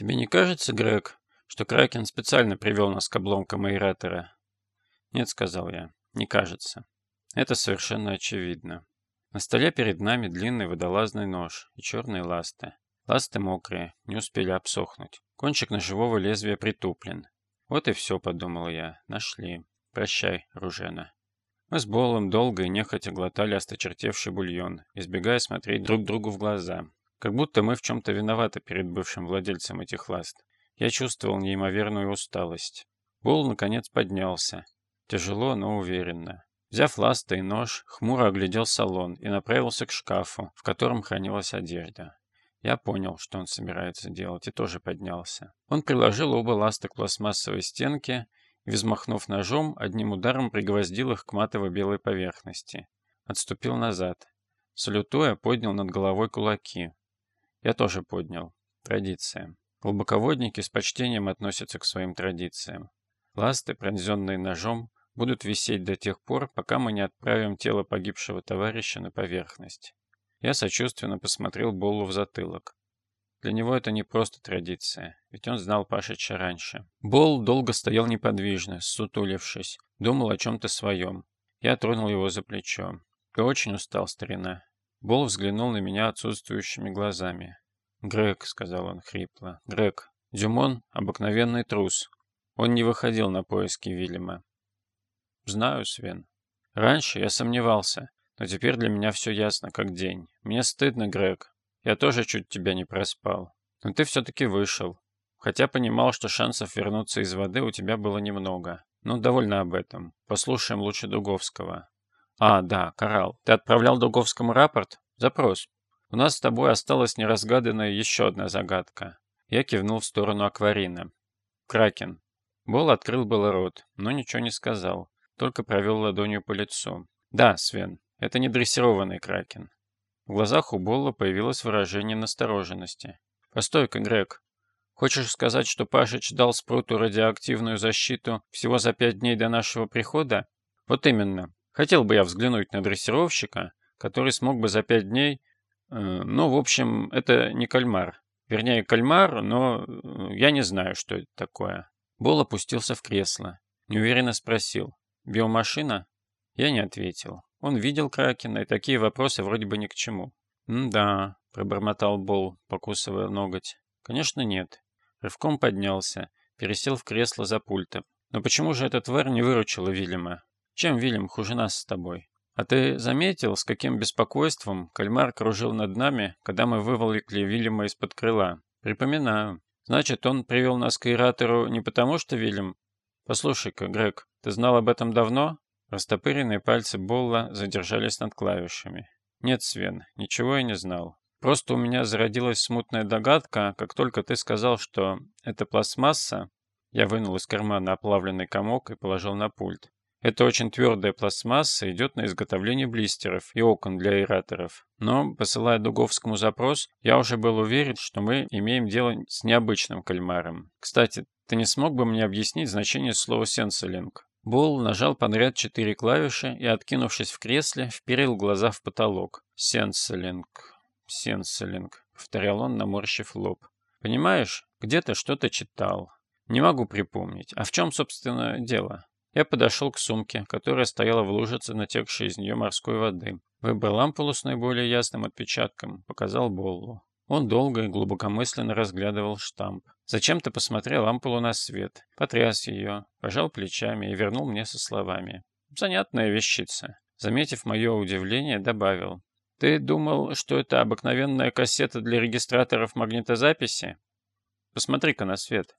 «Тебе не кажется, Грег, что Кракен специально привел нас к обломкам аэратора?» «Нет», — сказал я, — «не кажется. Это совершенно очевидно. На столе перед нами длинный водолазный нож и черные ласты. Ласты мокрые, не успели обсохнуть. Кончик ножевого лезвия притуплен. Вот и все, подумал я. Нашли. Прощай, Ружена. Мы с Болом долго и нехотя глотали осточертевший бульон, избегая смотреть друг другу в глаза. Как будто мы в чем-то виноваты перед бывшим владельцем этих ласт. Я чувствовал неимоверную усталость. Бол, наконец, поднялся. Тяжело, но уверенно. Взяв ласты и нож, хмуро оглядел салон и направился к шкафу, в котором хранилась одежда. Я понял, что он собирается делать, и тоже поднялся. Он приложил оба ласта к пластмассовой стенке и, взмахнув ножом, одним ударом пригвоздил их к матово-белой поверхности. Отступил назад. Салютуя, поднял над головой кулаки. Я тоже поднял. Традиция. Глубоководники с почтением относятся к своим традициям. Ласты, пронзенные ножом, будут висеть до тех пор, пока мы не отправим тело погибшего товарища на поверхность. Я сочувственно посмотрел Боллу в затылок. Для него это не просто традиция, ведь он знал Пашича раньше. Болл долго стоял неподвижно, сутулившись, думал о чем-то своем. Я тронул его за плечо. «Ты очень устал, старина». Болл взглянул на меня отсутствующими глазами. «Грег», — сказал он хрипло, — «Грег, Дюмон — обыкновенный трус. Он не выходил на поиски Вильяма». «Знаю, Свен. Раньше я сомневался, но теперь для меня все ясно, как день. Мне стыдно, Грег. Я тоже чуть тебя не проспал. Но ты все-таки вышел. Хотя понимал, что шансов вернуться из воды у тебя было немного. Ну, довольно об этом. Послушаем лучше Дуговского. А, да, Карал, ты отправлял Дуговскому рапорт? Запрос. У нас с тобой осталась неразгаданная еще одна загадка. Я кивнул в сторону акварина. Кракен. Бол открыл было рот, но ничего не сказал, только провел ладонью по лицу. Да, Свен, это не дрессированный кракен. В глазах у Болла появилось выражение настороженности. «Постой-ка, Грег. Хочешь сказать, что Пашич дал Спруту радиоактивную защиту всего за пять дней до нашего прихода? Вот именно. Хотел бы я взглянуть на дрессировщика, который смог бы за пять дней... Э, ну, в общем, это не кальмар. Вернее, кальмар, но э, я не знаю, что это такое». Бол опустился в кресло. Неуверенно спросил. «Биомашина?» Я не ответил. Он видел Кракена, и такие вопросы вроде бы ни к чему. «Да», — пробормотал Бол, покусывая ноготь. «Конечно нет». Рывком поднялся, пересел в кресло за пультом. «Но почему же эта тварь не выручила Вильяма? Чем Вильям хуже нас с тобой? А ты заметил, с каким беспокойством кальмар кружил над нами, когда мы выволокли Вильяма из-под крыла? Припоминаю. Значит, он привел нас к Иратору не потому, что Вильям... Послушай-ка, Грег, ты знал об этом давно? Растопыренные пальцы Болла задержались над клавишами. «Нет, Свен, ничего я не знал. Просто у меня зародилась смутная догадка, как только ты сказал, что это пластмасса...» Я вынул из кармана оплавленный комок и положил на пульт. Это очень твердая пластмасса идет на изготовление блистеров и окон для аэраторов. Но, посылая Дуговскому запрос, я уже был уверен, что мы имеем дело с необычным кальмаром. Кстати, ты не смог бы мне объяснить значение слова «сенсолинг»? Бол нажал подряд четыре клавиши и, откинувшись в кресле, вперил глаза в потолок. «Сенселинг, сенселинг», — повторял он, наморщив лоб. «Понимаешь, где-то что-то читал. Не могу припомнить. А в чем, собственно, дело?» Я подошел к сумке, которая стояла в лужице, натекшей из нее морской воды. Выбрал ампулу с наиболее ясным отпечатком, показал Боллу. Он долго и глубокомысленно разглядывал штамп. Зачем-то посмотрел ампулу на свет, потряс ее, пожал плечами и вернул мне со словами. «Занятная вещица». Заметив мое удивление, добавил. «Ты думал, что это обыкновенная кассета для регистраторов магнитозаписи? Посмотри-ка на свет».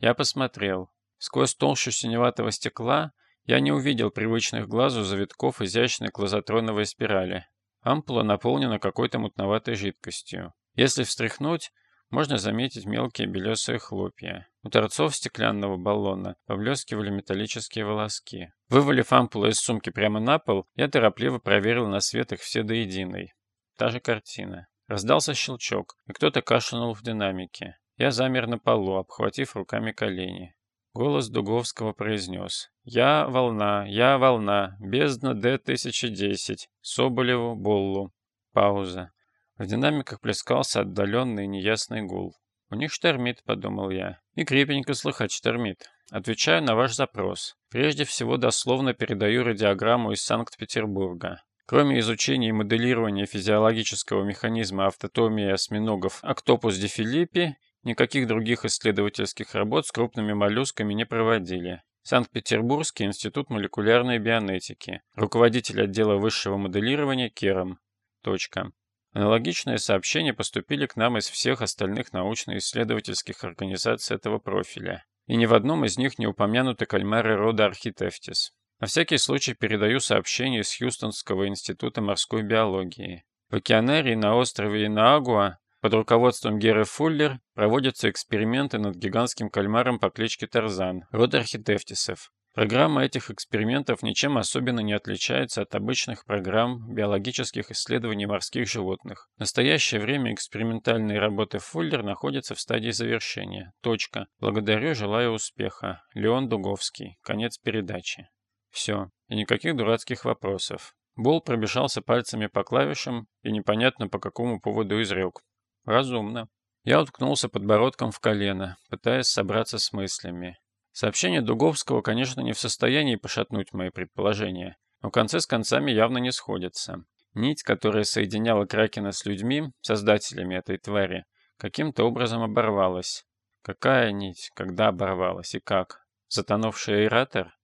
Я посмотрел. Сквозь толщу синеватого стекла я не увидел привычных глазу завитков изящной клозотроновой спирали. Ампула наполнена какой-то мутноватой жидкостью. Если встряхнуть, можно заметить мелкие белесые хлопья. У торцов стеклянного баллона поблескивали металлические волоски. Вывалив ампулу из сумки прямо на пол, я торопливо проверил на свет их все до единой. Та же картина. Раздался щелчок, и кто-то кашлянул в динамике. Я замер на полу, обхватив руками колени. Голос Дуговского произнес. «Я волна, я волна, бездна Д-1010, Соболеву, Боллу». Пауза. В динамиках плескался отдаленный неясный гул. «У них штормит», — подумал я. «И крепенько слыхать штормит. Отвечаю на ваш запрос. Прежде всего дословно передаю радиограмму из Санкт-Петербурга. Кроме изучения и моделирования физиологического механизма автотомии осьминогов Octopus дифилиппи, никаких других исследовательских работ с крупными моллюсками не проводили. Санкт-Петербургский институт молекулярной бионетики. Руководитель отдела высшего моделирования Керам. Точка. Аналогичные сообщения поступили к нам из всех остальных научно-исследовательских организаций этого профиля. И ни в одном из них не упомянуты кальмары рода Архитефтис. На всякий случай передаю сообщение из Хьюстонского института морской биологии. В океанарии на острове Инаагуа под руководством Геры Фуллер проводятся эксперименты над гигантским кальмаром по кличке Тарзан, рода архитефтисов. Программа этих экспериментов ничем особенно не отличается от обычных программ биологических исследований морских животных. В настоящее время экспериментальные работы Фуллер находятся в стадии завершения. Точка. Благодарю, желаю успеха. Леон Дуговский. Конец передачи. Все. И никаких дурацких вопросов. Бол пробежался пальцами по клавишам и непонятно по какому поводу изрек. Разумно. Я уткнулся подбородком в колено, пытаясь собраться с мыслями. Сообщение Дуговского, конечно, не в состоянии пошатнуть мои предположения, но концы с концами явно не сходятся. Нить, которая соединяла Кракена с людьми, создателями этой твари, каким-то образом оборвалась. Какая нить, когда оборвалась и как? Затонувший аэратор?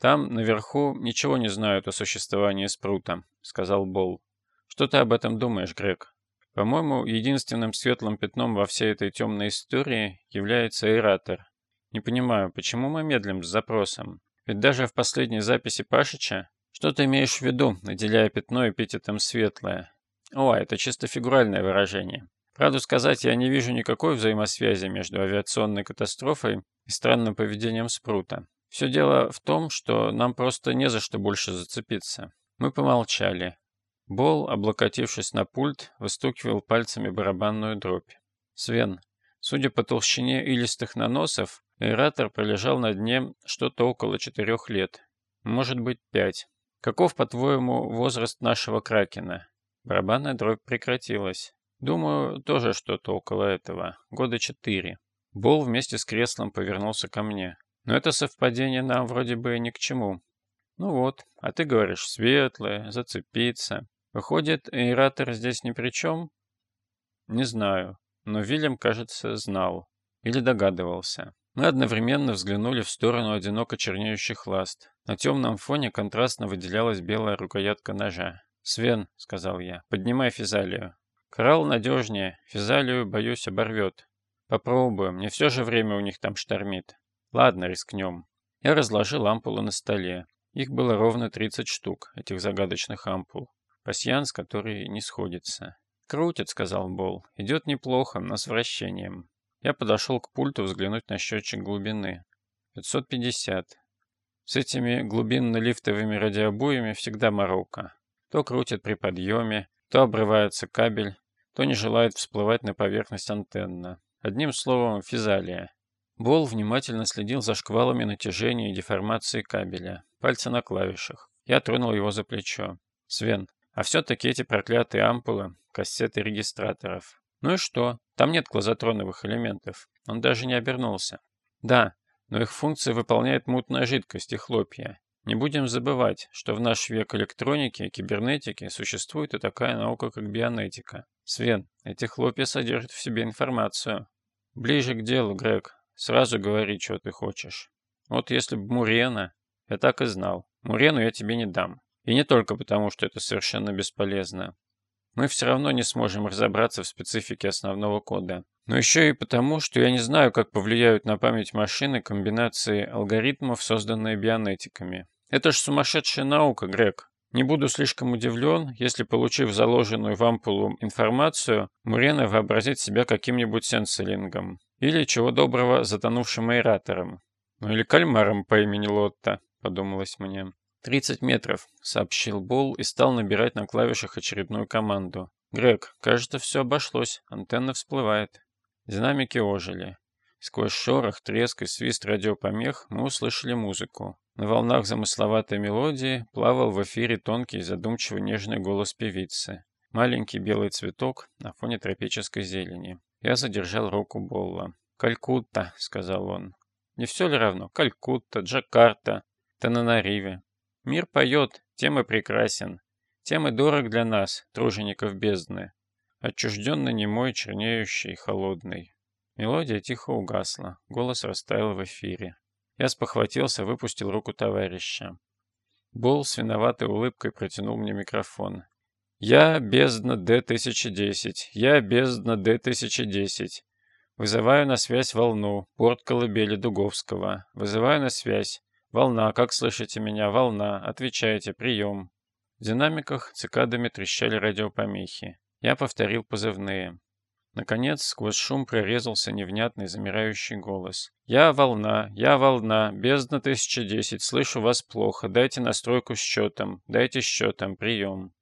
Там, наверху, ничего не знают о существовании спрута, сказал Бол. Что ты об этом думаешь, Грег? По-моему, единственным светлым пятном во всей этой темной истории является аэратор. Не понимаю, почему мы медлим с запросом? Ведь даже в последней записи Пашича что ты имеешь в виду, наделяя пятно эпитетом светлое? О, это чисто фигуральное выражение. Правду сказать, я не вижу никакой взаимосвязи между авиационной катастрофой и странным поведением Спрута. Все дело в том, что нам просто не за что больше зацепиться. Мы помолчали. Бол, облокотившись на пульт, выстукивал пальцами барабанную дробь. Свен, судя по толщине илистых наносов, Аэратор пролежал на дне что-то около четырех лет. Может быть, пять. Каков, по-твоему, возраст нашего Кракена? Барабанная дробь прекратилась. Думаю, тоже что-то около этого. Года четыре. Бол вместе с креслом повернулся ко мне. Но это совпадение нам вроде бы ни к чему. Ну вот, а ты говоришь светлое, зацепиться. Выходит, аэратор здесь ни при чем? Не знаю, но Вильям, кажется, знал. Или догадывался. Мы одновременно взглянули в сторону одиноко чернеющих ласт. На темном фоне контрастно выделялась белая рукоятка ножа. «Свен», — сказал я, — «поднимай физалию». «Коралл надежнее. Физалию, боюсь, оборвет. Попробуем. Не все же время у них там штормит. Ладно, рискнем». Я разложил ампулы на столе. Их было ровно 30 штук, этих загадочных ампул. Пасьянс, который не сходится. «Крутит», — сказал Бол. «Идет неплохо, но с вращением. Я подошел к пульту взглянуть на счетчик глубины. 550. С этими глубинно-лифтовыми радиобуями всегда морока. То крутит при подъеме, то обрывается кабель, то не желает всплывать на поверхность антенна. Одним словом, физалия. Бол внимательно следил за шквалами натяжения и деформации кабеля. Пальцы на клавишах. Я тронул его за плечо. «Свен, а все-таки эти проклятые ампулы — кассеты регистраторов. Ну и что? Там нет клазотроновых элементов. Он даже не обернулся. Да, но их функции выполняет мутная жидкость и хлопья. Не будем забывать, что в наш век электроники и кибернетики существует и такая наука, как бионетика. Свен, эти хлопья содержат в себе информацию. Ближе к делу, Грег. Сразу говори, что ты хочешь. Вот если бы Мурена... Я так и знал. Мурену я тебе не дам. И не только потому, что это совершенно бесполезно мы все равно не сможем разобраться в специфике основного кода. Но еще и потому, что я не знаю, как повлияют на память машины комбинации алгоритмов, созданные бионетиками. Это ж сумасшедшая наука, Грег. Не буду слишком удивлен, если, получив заложенную в ампулу информацию, Мурена вообразит себя каким-нибудь сенсилингом. Или, чего доброго, затонувшим аэратором. Ну или кальмаром по имени Лотта, подумалось мне. «Тридцать метров», — сообщил Бол и стал набирать на клавишах очередную команду. «Грег, кажется, все обошлось. Антенна всплывает». Динамики ожили. Сквозь шорох, треск и свист радиопомех мы услышали музыку. На волнах замысловатой мелодии плавал в эфире тонкий, задумчиво нежный голос певицы. Маленький белый цветок на фоне тропической зелени. Я задержал руку Болла. «Калькутта», — сказал он. «Не все ли равно? Калькутта, Джакарта, Тананариве. Мир поет, тем и прекрасен, тем и дорог для нас, тружеников бездны. Отчужденно немой, чернеющий, холодный». Мелодия тихо угасла, голос растаял в эфире. Я спохватился, выпустил руку товарища. Бол с виноватой улыбкой протянул мне микрофон. «Я бездна Д-1010. Я бездна Д-1010. Вызываю на связь волну. Порт колыбели Дуговского. Вызываю на связь. Волна, как слышите меня? Волна. Отвечайте. Прием». В динамиках цикадами трещали радиопомехи. Я повторил позывные. Наконец, сквозь шум прорезался невнятный замирающий голос. «Я волна, я волна, бездна 1010, слышу вас плохо, дайте настройку счетом, дайте счетом, прием».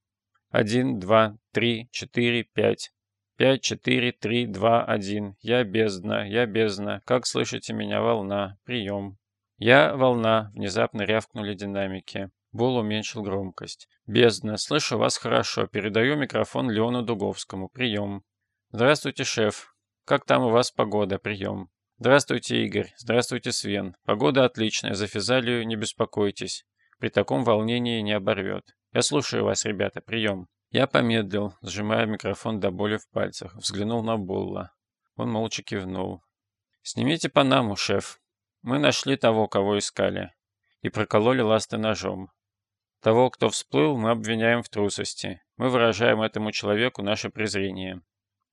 Один, два, три, четыре, пять. Пять, четыре, три, два, один. Я бездна, я бездна, как слышите меня, волна, прием». «Я волна», — внезапно рявкнули динамики. Бол уменьшил громкость. «Бездна, слышу вас хорошо, передаю микрофон Леону Дуговскому, прием». «Здравствуйте, шеф. Как там у вас погода? Прием». «Здравствуйте, Игорь. Здравствуйте, Свен. Погода отличная, за физалию не беспокойтесь. При таком волнении не оборвет. Я слушаю вас, ребята. Прием». Я помедлил, сжимая микрофон до боли в пальцах. Взглянул на Булла. Он молча кивнул. «Снимите Панаму, шеф. Мы нашли того, кого искали. И прокололи ласты ножом. Того, кто всплыл, мы обвиняем в трусости. Мы выражаем этому человеку наше презрение.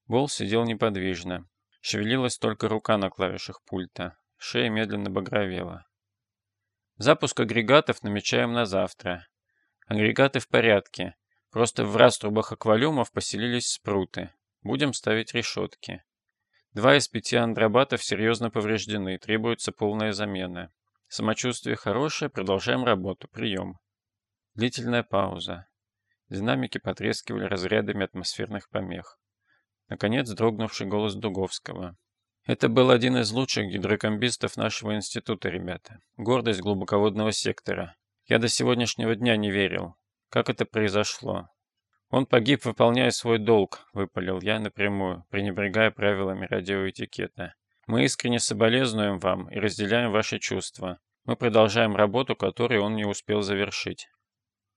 Бол сидел неподвижно. Шевелилась только рука на клавишах пульта. Шея медленно багровела. Запуск агрегатов намечаем на завтра. Агрегаты в порядке. Просто в раструбах аквалюмов поселились спруты. Будем ставить решетки. Два из пяти андробатов серьезно повреждены, требуется полная замена. Самочувствие хорошее, продолжаем работу. Прием. Длительная пауза. Динамики потрескивали разрядами атмосферных помех. Наконец, дрогнувший голос Дуговского. Это был один из лучших гидрокомбистов нашего института, ребята. Гордость глубоководного сектора. Я до сегодняшнего дня не верил. Как это произошло? Он погиб, выполняя свой долг, выпалил я напрямую, пренебрегая правилами радиоэтикета. Мы искренне соболезнуем вам и разделяем ваши чувства. Мы продолжаем работу, которую он не успел завершить.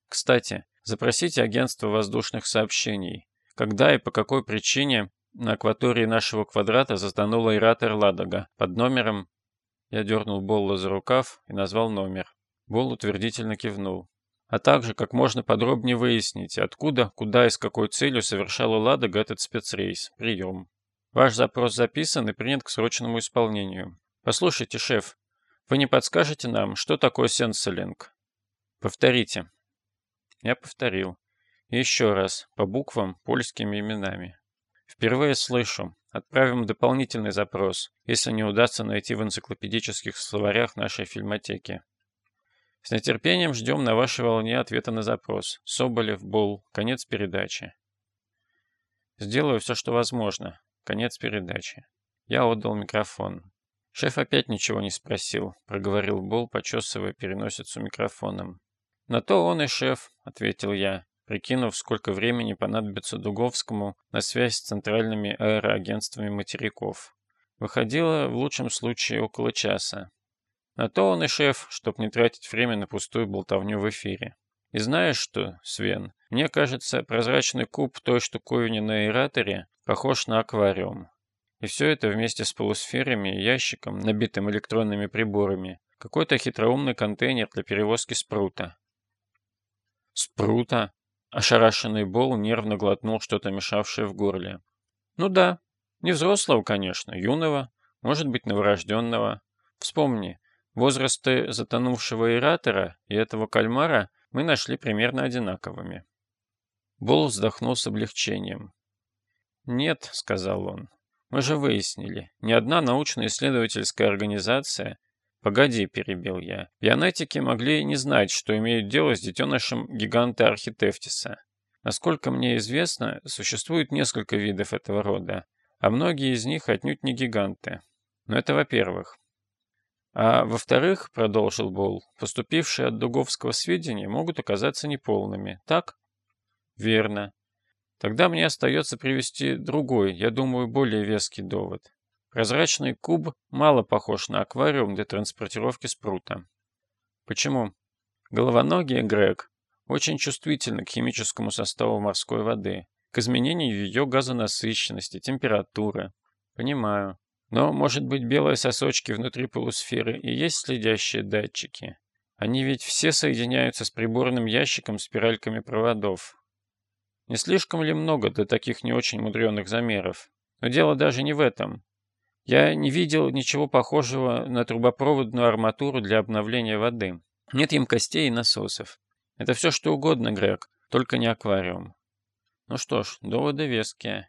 Кстати, запросите агентство воздушных сообщений. Когда и по какой причине на акватории нашего квадрата затонул аэратор Ладога под номером... Я дернул Болла за рукав и назвал номер. Болл утвердительно кивнул. А также как можно подробнее выяснить, откуда, куда и с какой целью совершала Ладога этот спецрейс. Прием. Ваш запрос записан и принят к срочному исполнению. Послушайте, шеф, вы не подскажете нам, что такое сенсолинг? Повторите. Я повторил. Еще раз, по буквам, польскими именами. Впервые слышу. Отправим дополнительный запрос, если не удастся найти в энциклопедических словарях нашей фильмотеки. С нетерпением ждем на вашей волне ответа на запрос. Соболев, Бол, конец передачи. Сделаю все, что возможно. Конец передачи. Я отдал микрофон. Шеф опять ничего не спросил, проговорил Бол, почесывая переносицу микрофоном. На то он и шеф, ответил я прикинув, сколько времени понадобится Дуговскому на связь с центральными аэроагентствами материков. Выходило в лучшем случае около часа. На то он и шеф, чтоб не тратить время на пустую болтовню в эфире. И знаешь что, Свен, мне кажется, прозрачный куб той штуковине на аэраторе похож на аквариум. И все это вместе с полусферами и ящиком, набитым электронными приборами, какой-то хитроумный контейнер для перевозки спрута. Спрута? Ошарашенный Бол нервно глотнул что-то мешавшее в горле. «Ну да. Не взрослого, конечно, юного, может быть, новорожденного. Вспомни, возрасты затонувшего иратора и этого кальмара мы нашли примерно одинаковыми». Бол вздохнул с облегчением. «Нет», — сказал он, — «мы же выяснили, ни одна научно-исследовательская организация «Погоди», — перебил я. «Пионетики могли не знать, что имеют дело с детенышем гиганта Архитефтиса. Насколько мне известно, существует несколько видов этого рода, а многие из них отнюдь не гиганты. Но это во-первых. А во-вторых, продолжил Бол, поступившие от Дуговского сведения могут оказаться неполными, так? Верно. Тогда мне остается привести другой, я думаю, более веский довод. Прозрачный куб мало похож на аквариум для транспортировки спрута. Почему? Головоногие Грег очень чувствительны к химическому составу морской воды, к изменению ее газонасыщенности, температуры. Понимаю. Но, может быть, белые сосочки внутри полусферы и есть следящие датчики? Они ведь все соединяются с приборным ящиком спиральками проводов. Не слишком ли много для таких не очень мудреных замеров? Но дело даже не в этом. Я не видел ничего похожего на трубопроводную арматуру для обновления воды. Нет емкостей и насосов. Это все что угодно, Грег, только не аквариум. Ну что ж, доводы веские.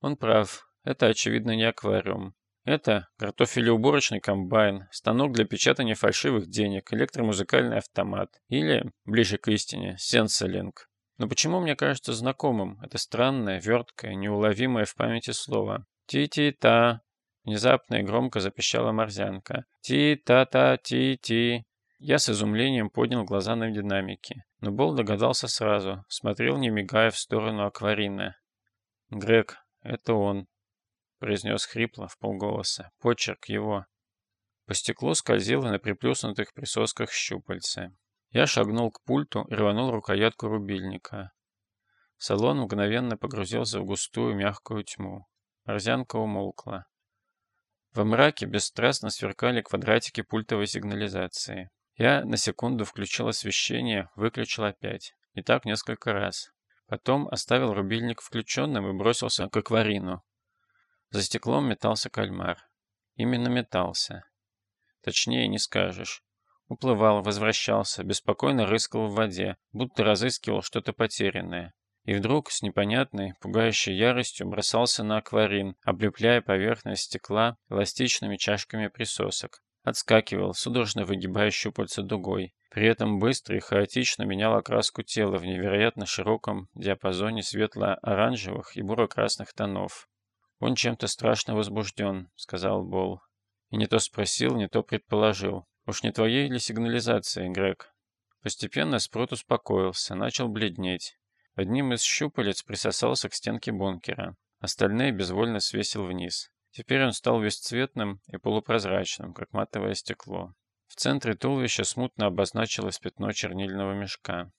Он прав, это очевидно не аквариум. Это картофелеуборочный комбайн, станок для печатания фальшивых денег, электромузыкальный автомат или, ближе к истине, сенсолинг. Но почему мне кажется знакомым это странное, верткое, неуловимое в памяти слово? Ти-ти-та, Внезапно и громко запищала морзянка. «Ти-та-та-ти-ти!» Я с изумлением поднял глаза на динамики, но Бол догадался сразу, смотрел не мигая в сторону акварина. «Грег, это он», — произнес хрипло в полголоса. «Почерк его». По стеклу скользило на приплюснутых присосках щупальце. Я шагнул к пульту и рванул рукоятку рубильника. Салон мгновенно погрузился в густую мягкую тьму. Морзянка умолкла. Во мраке бесстрастно сверкали квадратики пультовой сигнализации. Я на секунду включил освещение, выключил опять. И так несколько раз. Потом оставил рубильник включенным и бросился к акварину. За стеклом метался кальмар. Именно метался. Точнее не скажешь. Уплывал, возвращался, беспокойно рыскал в воде, будто разыскивал что-то потерянное и вдруг с непонятной, пугающей яростью бросался на акварин, облепляя поверхность стекла эластичными чашками присосок. Отскакивал, судорожно выгибая щупальца дугой. При этом быстро и хаотично менял окраску тела в невероятно широком диапазоне светло-оранжевых и буро-красных тонов. «Он чем-то страшно возбужден», — сказал Бол. И не то спросил, не то предположил. «Уж не твоей ли сигнализации, Грег?» Постепенно Спрут успокоился, начал бледнеть. Одним из щупалец присосался к стенке бункера. Остальные безвольно свесил вниз. Теперь он стал бесцветным и полупрозрачным, как матовое стекло. В центре туловища смутно обозначилось пятно чернильного мешка.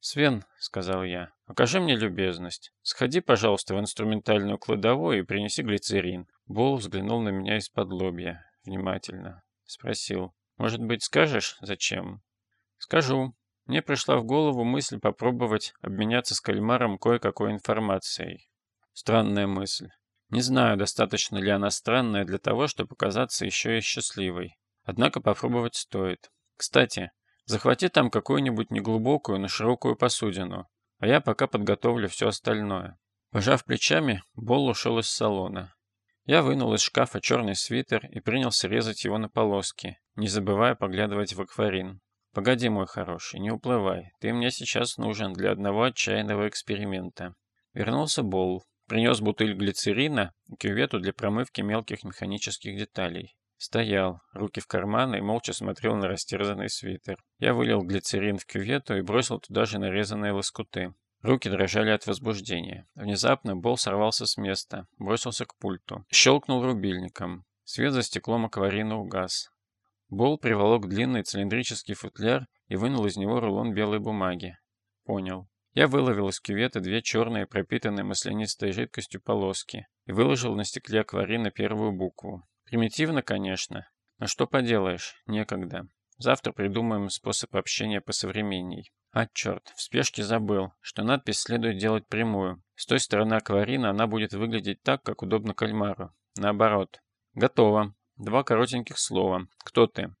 «Свен», — сказал я, — «окажи мне любезность. Сходи, пожалуйста, в инструментальную кладовую и принеси глицерин». Бол взглянул на меня из-под лобья. Внимательно. Спросил. «Может быть, скажешь, зачем?» «Скажу. Мне пришла в голову мысль попробовать обменяться с кальмаром кое-какой информацией. Странная мысль. Не знаю, достаточно ли она странная для того, чтобы показаться еще и счастливой. Однако попробовать стоит. Кстати, захвати там какую-нибудь неглубокую, но широкую посудину, а я пока подготовлю все остальное. Пожав плечами, Бол ушел из салона. Я вынул из шкафа черный свитер и принялся резать его на полоски, не забывая поглядывать в акварин. «Погоди, мой хороший, не уплывай. Ты мне сейчас нужен для одного отчаянного эксперимента». Вернулся Бол, принес бутыль глицерина и кювету для промывки мелких механических деталей. Стоял, руки в карманы и молча смотрел на растерзанный свитер. Я вылил глицерин в кювету и бросил туда же нарезанные лоскуты. Руки дрожали от возбуждения. Внезапно Бол сорвался с места, бросился к пульту. Щелкнул рубильником. Свет за стеклом акварина угас. Бол приволок длинный цилиндрический футляр и вынул из него рулон белой бумаги. Понял. Я выловил из кювета две черные, пропитанные маслянистой жидкостью полоски и выложил на стекле акварина первую букву. Примитивно, конечно, но что поделаешь, некогда. Завтра придумаем способ общения посовременней. А, черт, в спешке забыл, что надпись следует делать прямую. С той стороны акварина она будет выглядеть так, как удобно кальмару. Наоборот. Готово. Два коротеньких слова. Кто ты?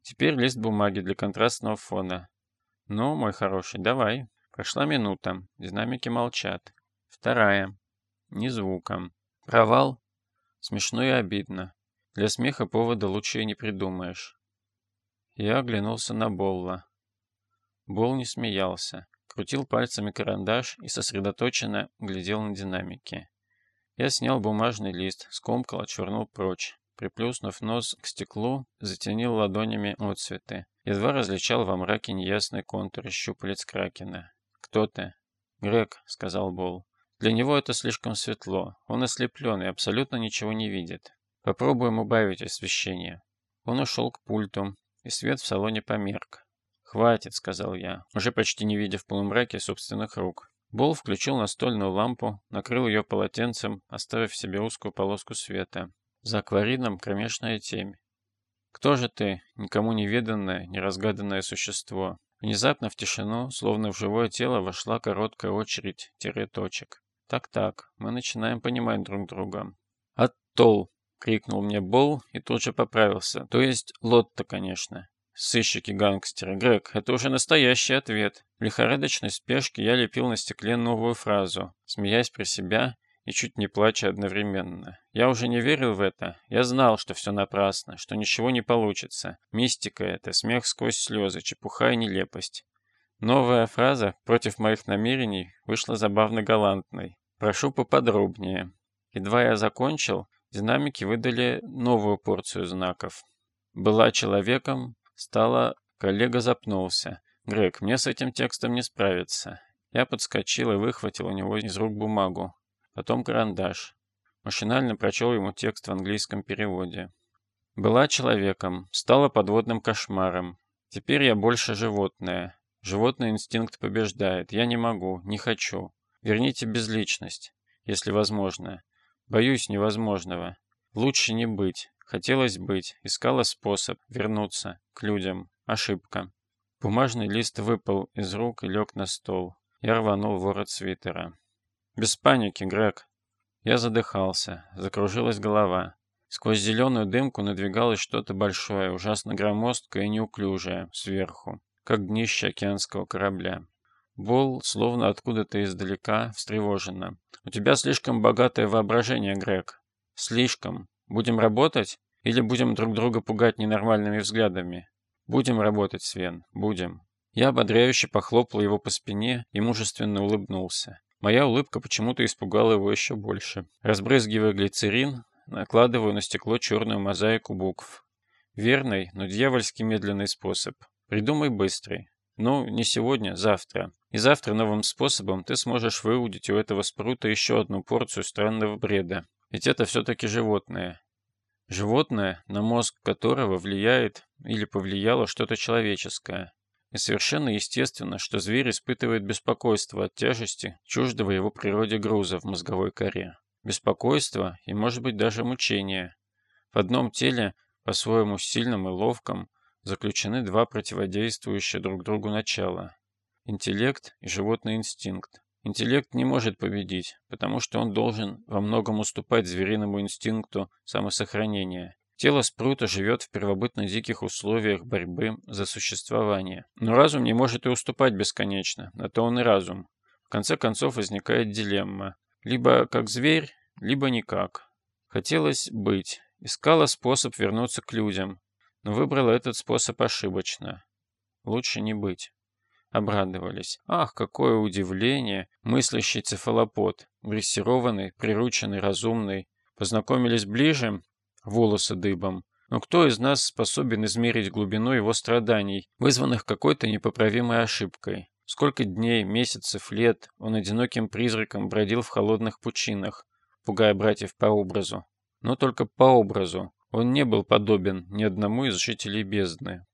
Теперь лист бумаги для контрастного фона. Ну, мой хороший, давай. Прошла минута. Динамики молчат. Вторая. Ни звука. Провал. Смешно и обидно. Для смеха повода лучше и не придумаешь. Я оглянулся на Болла. Болл не смеялся. Крутил пальцами карандаш и сосредоточенно глядел на динамики. Я снял бумажный лист, скомкал, отшвырнул прочь. Приплюснув нос к стеклу, затенил ладонями отцветы. Едва различал во мраке неясный контур щупалец Кракена. «Кто ты?» «Грег», — сказал Бол. Для него это слишком светло. Он ослеплен и абсолютно ничего не видит. Попробуем убавить освещение. Он ушел к пульту, и свет в салоне померк. «Хватит», — сказал я, уже почти не видя в полумраке собственных рук. Бол включил настольную лампу, накрыл ее полотенцем, оставив себе узкую полоску света. За акварином кромешная темь. «Кто же ты, никому неведанное, неразгаданное существо?» Внезапно в тишину, словно в живое тело, вошла короткая очередь тире точек. «Так-так, мы начинаем понимать друг друга». «Аттол!» — крикнул мне Бол и тут же поправился. То есть Лотта, конечно. Сыщики-гангстеры. Грег, это уже настоящий ответ. В лихорадочной спешке я лепил на стекле новую фразу, смеясь про себя и чуть не плача одновременно. Я уже не верил в это. Я знал, что все напрасно, что ничего не получится. Мистика это, смех сквозь слезы, чепуха и нелепость. Новая фраза против моих намерений вышла забавно галантной. Прошу поподробнее. Едва я закончил, динамики выдали новую порцию знаков. Была человеком, стала... Коллега запнулся. «Грег, мне с этим текстом не справиться». Я подскочил и выхватил у него из рук бумагу потом карандаш. Машинально прочел ему текст в английском переводе. Была человеком, стала подводным кошмаром. Теперь я больше животное. Животный инстинкт побеждает. Я не могу, не хочу. Верните безличность, если возможно. Боюсь невозможного. Лучше не быть. Хотелось быть. Искала способ вернуться к людям. Ошибка. Бумажный лист выпал из рук и лег на стол. Я рванул ворот свитера. «Без паники, Грег». Я задыхался, закружилась голова. Сквозь зеленую дымку надвигалось что-то большое, ужасно громоздкое и неуклюжее, сверху, как днище океанского корабля. Бол, словно откуда-то издалека, встревоженно. «У тебя слишком богатое воображение, Грег. Слишком. Будем работать? Или будем друг друга пугать ненормальными взглядами? Будем работать, Свен, будем». Я ободряюще похлопал его по спине и мужественно улыбнулся. Моя улыбка почему-то испугала его еще больше. Разбрызгивая глицерин, накладываю на стекло черную мозаику букв. Верный, но дьявольски медленный способ. Придумай быстрый. Ну, не сегодня, завтра. И завтра новым способом ты сможешь выудить у этого спрута еще одну порцию странного бреда. Ведь это все-таки животное. Животное, на мозг которого влияет или повлияло что-то человеческое. И совершенно естественно, что зверь испытывает беспокойство от тяжести чуждого его природе груза в мозговой коре. Беспокойство и, может быть, даже мучение. В одном теле, по-своему сильном и ловком, заключены два противодействующие друг другу начала – интеллект и животный инстинкт. Интеллект не может победить, потому что он должен во многом уступать звериному инстинкту самосохранения. Тело спрута живет в первобытно диких условиях борьбы за существование. Но разум не может и уступать бесконечно, на то он и разум. В конце концов возникает дилемма. Либо как зверь, либо никак. Хотелось быть. Искала способ вернуться к людям, но выбрала этот способ ошибочно. Лучше не быть. Обрадовались. Ах, какое удивление! Мыслящий цефалопод, дрессированный, прирученный, разумный. Познакомились ближе, волосы дыбом. Но кто из нас способен измерить глубину его страданий, вызванных какой-то непоправимой ошибкой? Сколько дней, месяцев, лет он одиноким призраком бродил в холодных пучинах, пугая братьев по образу. Но только по образу. Он не был подобен ни одному из жителей бездны.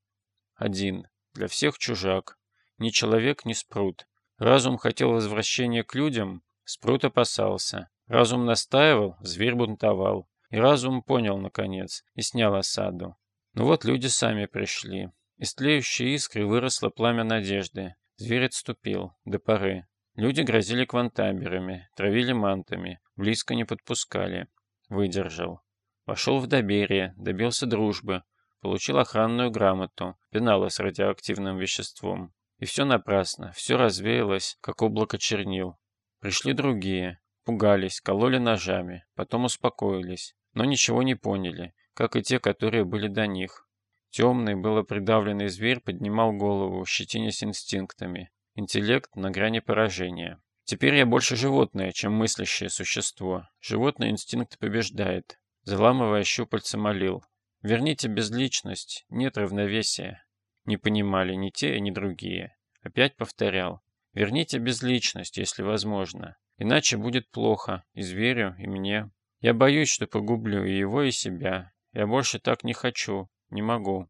Один. Для всех чужак. Ни человек, ни спрут. Разум хотел возвращения к людям, спрут опасался. Разум настаивал, зверь бунтовал. И разум понял, наконец, и снял осаду. Ну вот люди сами пришли. Из тлеющей искры выросло пламя надежды. Зверь отступил. До поры. Люди грозили квантаберами, травили мантами, близко не подпускали. Выдержал. Вошел в доверие, добился дружбы, получил охранную грамоту, пенала с радиоактивным веществом. И все напрасно, все развеялось, как облако чернил. Пришли другие, Пугались, кололи ножами, потом успокоились, но ничего не поняли, как и те, которые были до них. Темный, было придавленный зверь поднимал голову, щетинясь инстинктами. Интеллект на грани поражения. Теперь я больше животное, чем мыслящее существо. Животный инстинкт побеждает. Заламывая щупальца молил. Верните безличность, нет равновесия. Не понимали ни те, ни другие. Опять повторял. Верните безличность, если возможно. Иначе будет плохо и зверю, и мне. Я боюсь, что погублю и его, и себя. Я больше так не хочу, не могу.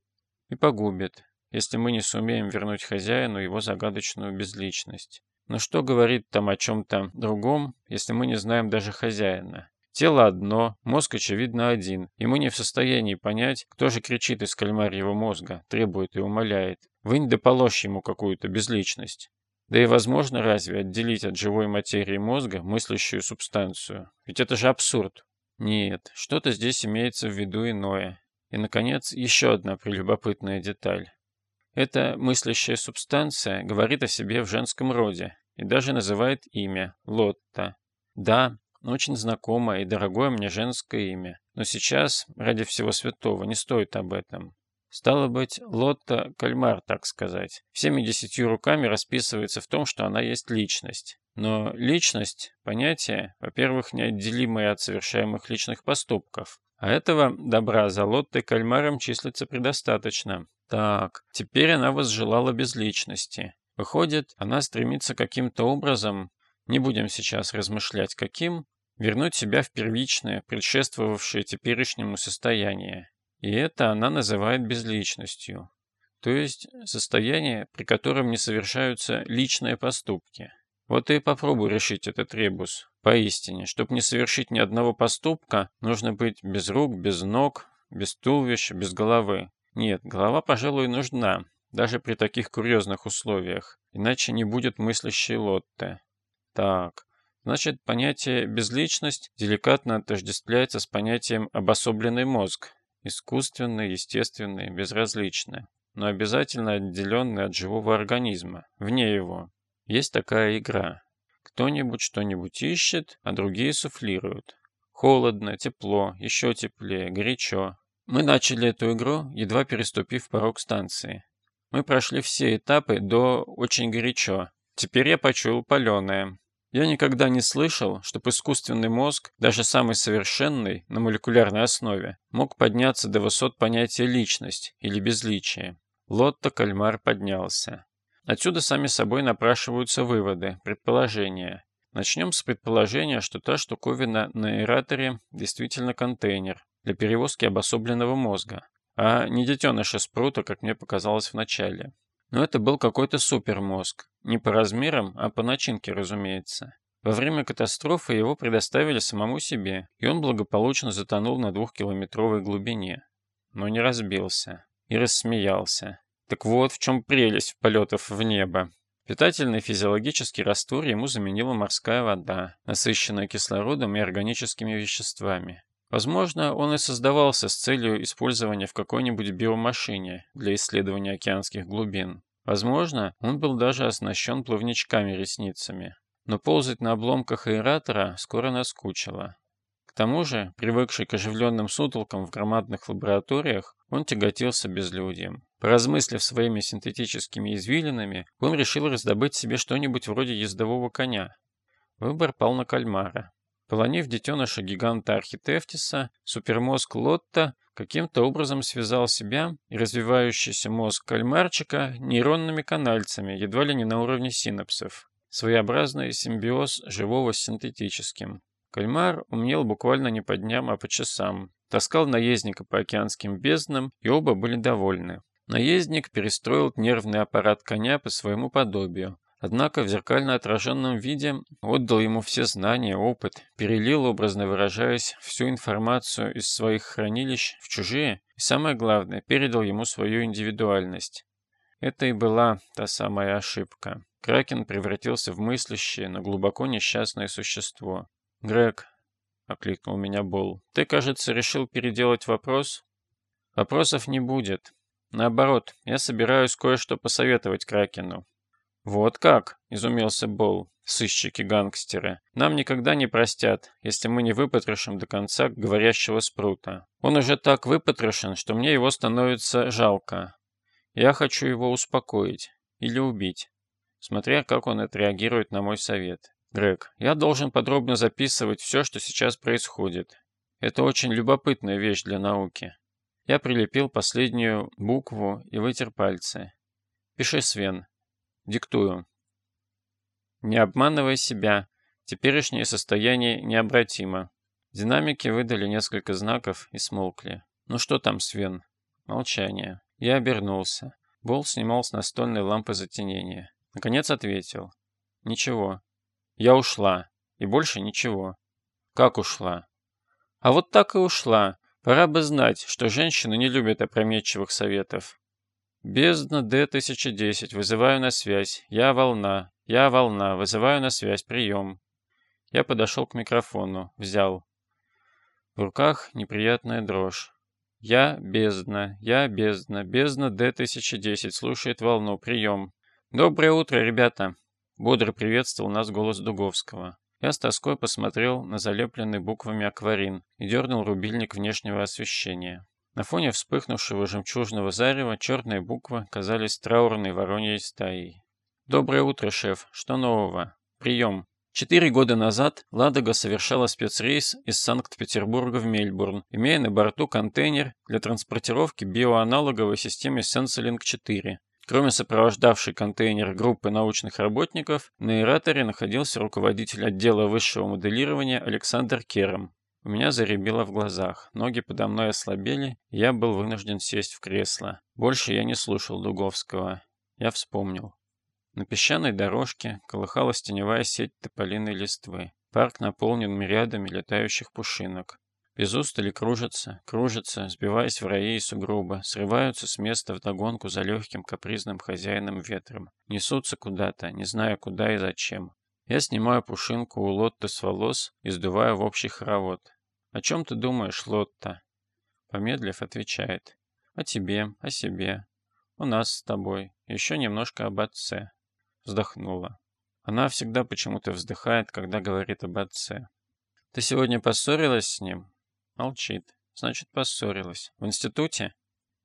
И погубит, если мы не сумеем вернуть хозяину его загадочную безличность. Но что говорит там о чем-то другом, если мы не знаем даже хозяина? Тело одно, мозг, очевидно, один, и мы не в состоянии понять, кто же кричит из кальмарьего мозга, требует и умоляет. Вынь да положь ему какую-то безличность. Да и возможно разве отделить от живой материи мозга мыслящую субстанцию? Ведь это же абсурд. Нет, что-то здесь имеется в виду иное. И, наконец, еще одна прелюбопытная деталь. Эта мыслящая субстанция говорит о себе в женском роде и даже называет имя – Лотта. Да, очень знакомое и дорогое мне женское имя, но сейчас, ради всего святого, не стоит об этом. Стало быть, Лотта – кальмар, так сказать. Всеми десятью руками расписывается в том, что она есть личность. Но личность – понятие, во-первых, неотделимое от совершаемых личных поступков. А этого добра за Лоттой кальмаром числится предостаточно. Так, теперь она возжелала безличности. Выходит, она стремится каким-то образом, не будем сейчас размышлять каким, вернуть себя в первичное, предшествовавшее теперешнему состояние. И это она называет безличностью, то есть состояние, при котором не совершаются личные поступки. Вот и попробуй решить этот ребус. Поистине, чтобы не совершить ни одного поступка, нужно быть без рук, без ног, без туловища, без головы. Нет, голова, пожалуй, нужна, даже при таких курьезных условиях, иначе не будет мыслящей Лотте. Так, значит, понятие «безличность» деликатно отождествляется с понятием «обособленный мозг», искусственный, естественный, безразличный, но обязательно отделенный от живого организма, вне его. Есть такая игра. Кто-нибудь что-нибудь ищет, а другие суфлируют. Холодно, тепло, еще теплее, горячо. Мы начали эту игру, едва переступив порог станции. Мы прошли все этапы до «очень горячо». Теперь я почуял паленое. Я никогда не слышал, чтобы искусственный мозг, даже самый совершенный, на молекулярной основе, мог подняться до высот понятия «личность» или «безличие». Лотто Кальмар поднялся. Отсюда сами собой напрашиваются выводы, предположения. Начнем с предположения, что та штуковина на аэраторе действительно контейнер, для перевозки обособленного мозга, а не детеныша спрута, как мне показалось вначале. Но это был какой-то супермозг, не по размерам, а по начинке, разумеется. Во время катастрофы его предоставили самому себе, и он благополучно затонул на двухкилометровой глубине. Но не разбился. И рассмеялся. Так вот, в чем прелесть полетов в небо. Питательный физиологический раствор ему заменила морская вода, насыщенная кислородом и органическими веществами. Возможно, он и создавался с целью использования в какой-нибудь биомашине для исследования океанских глубин. Возможно, он был даже оснащен плавничками-ресницами. Но ползать на обломках аэратора скоро наскучило. К тому же, привыкший к оживленным сутолкам в громадных лабораториях, он тяготился безлюдьем. Поразмыслив своими синтетическими извилинами, он решил раздобыть себе что-нибудь вроде ездового коня. Выбор пал на кальмара. Полонив детеныша гиганта Архитефтиса, супермозг Лотта каким-то образом связал себя и развивающийся мозг кальмарчика нейронными канальцами, едва ли не на уровне синапсов. Своеобразный симбиоз живого с синтетическим. Кальмар умел буквально не по дням, а по часам. Таскал наездника по океанским безднам, и оба были довольны. Наездник перестроил нервный аппарат коня по своему подобию, Однако в зеркально отраженном виде отдал ему все знания, опыт, перелил, образно выражаясь, всю информацию из своих хранилищ в чужие и, самое главное, передал ему свою индивидуальность. Это и была та самая ошибка. Кракен превратился в мыслящее, но глубоко несчастное существо. «Грег», — окликнул меня Бол, — «ты, кажется, решил переделать вопрос?» «Вопросов не будет. Наоборот, я собираюсь кое-что посоветовать Кракену. «Вот как?» – изумился Бол. «Сыщики-гангстеры. Нам никогда не простят, если мы не выпотрошим до конца говорящего спрута. Он уже так выпотрошен, что мне его становится жалко. Я хочу его успокоить. Или убить. Смотря как он отреагирует на мой совет. Грег, я должен подробно записывать все, что сейчас происходит. Это очень любопытная вещь для науки. Я прилепил последнюю букву и вытер пальцы. Пиши, Свен. Диктую. Не обманывай себя. Теперешнее состояние необратимо. Динамики выдали несколько знаков и смолкли. «Ну что там, Свен?» Молчание. Я обернулся. Бол снимал с настольной лампы затенение. Наконец ответил. «Ничего. Я ушла. И больше ничего». «Как ушла?» «А вот так и ушла. Пора бы знать, что женщины не любят опрометчивых советов». «Бездна Д-1010. Вызываю на связь. Я волна. Я волна. Вызываю на связь. Прием». Я подошел к микрофону. Взял. В руках неприятная дрожь. Я бездна, я бездна, бездна Д-1010, слушает волну, прием. Доброе утро, ребята. Бодро приветствовал нас голос Дуговского. Я с тоской посмотрел на залепленный буквами акварин и дернул рубильник внешнего освещения. На фоне вспыхнувшего жемчужного зарева черные буквы казались траурной вороньей стаей. «Доброе утро, шеф. Что нового? Прием!» Четыре года назад «Ладога» совершала спецрейс из Санкт-Петербурга в Мельбурн, имея на борту контейнер для транспортировки биоаналоговой системы SensoLink-4. Кроме сопровождавшей контейнер группы научных работников, на Ираторе находился руководитель отдела высшего моделирования Александр Кером. У меня заребило в глазах, ноги подо мной ослабели, и я был вынужден сесть в кресло. Больше я не слушал Дуговского. Я вспомнил. На песчаной дорожке колыхалась теневая сеть тополиной листвы. Парк наполнен мириадами летающих пушинок. Без устали кружатся, кружатся, сбиваясь в раи и сугробы, срываются с места вдогонку за легким капризным хозяином ветром. Несутся куда-то, не зная куда и зачем. Я снимаю пушинку у Лотты с волос и сдуваю в общий хоровод. «О чем ты думаешь, Лотта?» Помедлив, отвечает. «О тебе, о себе, о нас с тобой, еще немножко об отце». Вздохнула. Она всегда почему-то вздыхает, когда говорит об отце. «Ты сегодня поссорилась с ним?» Молчит. «Значит, поссорилась. В институте?»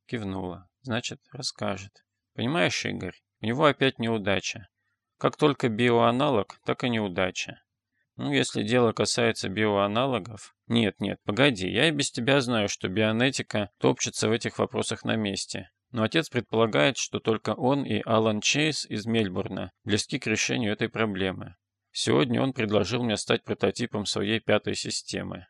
Кивнула. «Значит, расскажет. Понимаешь, Игорь, у него опять неудача. Как только биоаналог, так и неудача. Ну, если дело касается биоаналогов... Нет, нет, погоди, я и без тебя знаю, что бионетика топчется в этих вопросах на месте но отец предполагает, что только он и Алан Чейз из Мельбурна близки к решению этой проблемы. Сегодня он предложил мне стать прототипом своей пятой системы.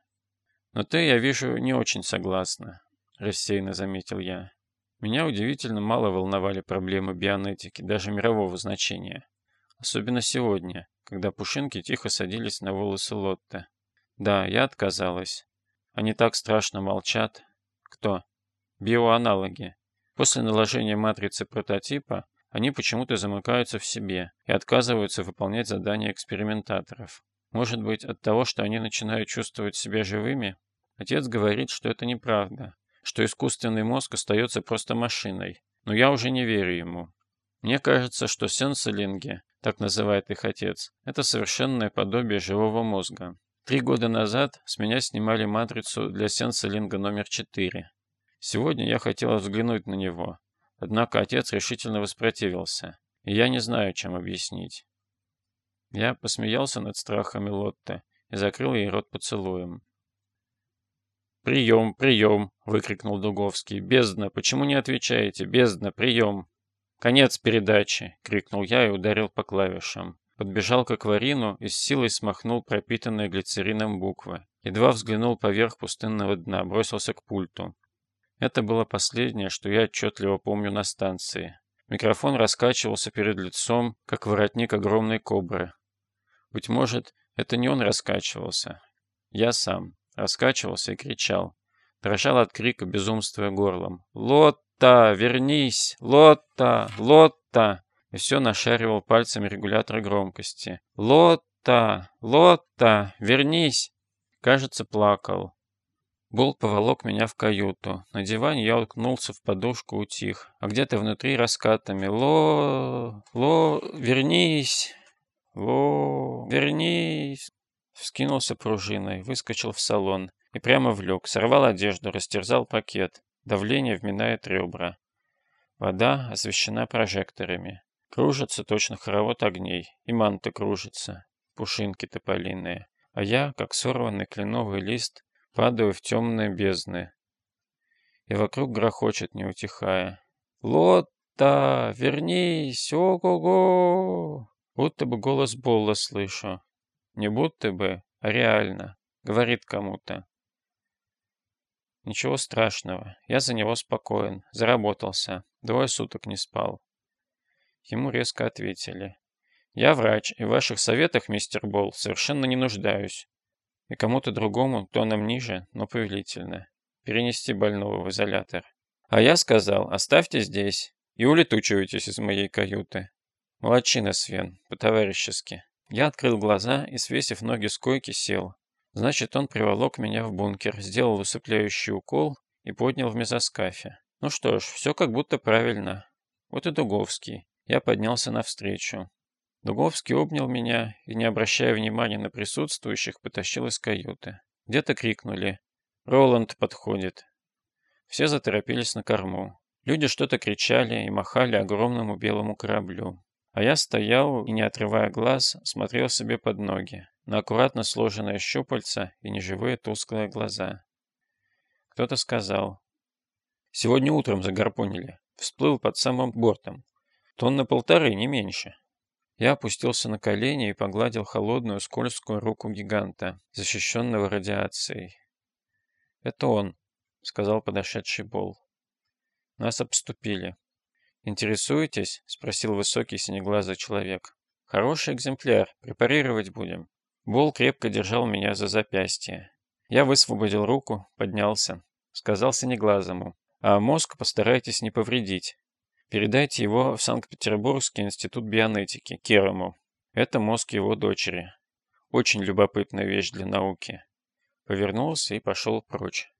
«Но ты, я вижу, не очень согласна», – рассеянно заметил я. Меня удивительно мало волновали проблемы бионетики, даже мирового значения. Особенно сегодня, когда пушинки тихо садились на волосы Лотта. Да, я отказалась. Они так страшно молчат. Кто? Биоаналоги. После наложения матрицы прототипа они почему-то замыкаются в себе и отказываются выполнять задания экспериментаторов. Может быть, от того, что они начинают чувствовать себя живыми? Отец говорит, что это неправда, что искусственный мозг остается просто машиной, но я уже не верю ему. Мне кажется, что сенсолинги, так называет их отец, это совершенное подобие живого мозга. Три года назад с меня снимали матрицу для сенсолинга номер 4. Сегодня я хотела взглянуть на него, однако отец решительно воспротивился, и я не знаю, чем объяснить. Я посмеялся над страхами Лотте и закрыл ей рот поцелуем. «Прием, прием!» — выкрикнул Дуговский. «Бездна! Почему не отвечаете? Бездна! Прием!» «Конец передачи!» — крикнул я и ударил по клавишам. Подбежал к акварину и с силой смахнул пропитанные глицерином буквы. Едва взглянул поверх пустынного дна, бросился к пульту. Это было последнее, что я отчетливо помню на станции. Микрофон раскачивался перед лицом, как воротник огромной кобры. Быть может, это не он раскачивался. Я сам раскачивался и кричал. Дрожал от крика, безумствуя горлом. «Лотта! Вернись! Лотта! Лотта!» И все нашаривал пальцами регулятор громкости. «Лотта! Лотта! Вернись!» Кажется, плакал. Болт поволок меня в каюту. На диване я уткнулся в подушку, утих. А где-то внутри раскатами «Ло... Ло... Вернись! Ло... Вернись!» Вскинулся пружиной, выскочил в салон и прямо влек, сорвал одежду, растерзал пакет. Давление вминает ребра. Вода освещена прожекторами. Кружится точно хоровод огней, и манта кружится, пушинки тополиные. А я, как сорванный кленовый лист, Падаю в темные бездны. И вокруг грохочет, не утихая. «Лотта, вернись! Ого-го!» Будто бы голос Болла слышу. Не будто бы, а реально. Говорит кому-то. Ничего страшного. Я за него спокоен. Заработался. Двое суток не спал. Ему резко ответили. Я врач, и в ваших советах, мистер Болл, совершенно не нуждаюсь. И кому-то другому, тоном ниже, но повелительно. Перенести больного в изолятор. А я сказал, оставьте здесь и улетучивайтесь из моей каюты. Молодчина, Свен, по-товарищески. Я открыл глаза и, свесив ноги с койки, сел. Значит, он приволок меня в бункер, сделал усыпляющий укол и поднял в мезоскафе. Ну что ж, все как будто правильно. Вот и Дуговский. Я поднялся навстречу. Дуговский обнял меня и, не обращая внимания на присутствующих, потащил из каюты. Где-то крикнули «Роланд подходит». Все заторопились на корму. Люди что-то кричали и махали огромному белому кораблю. А я стоял и, не отрывая глаз, смотрел себе под ноги, на аккуратно сложенные щупальца и неживые тусклые глаза. Кто-то сказал. «Сегодня утром загорпонили. Всплыл под самым бортом. Тонны полторы, не меньше». Я опустился на колени и погладил холодную скользкую руку гиганта, защищенного радиацией. «Это он», — сказал подошедший Бол. «Нас обступили. «Интересуетесь?» — спросил высокий синеглазый человек. «Хороший экземпляр. Препарировать будем». Бол крепко держал меня за запястье. Я высвободил руку, поднялся. Сказал синеглазому. «А мозг постарайтесь не повредить. Передайте его в Санкт-Петербургский институт бионетики, Керому. Это мозг его дочери. Очень любопытная вещь для науки». Повернулся и пошел прочь.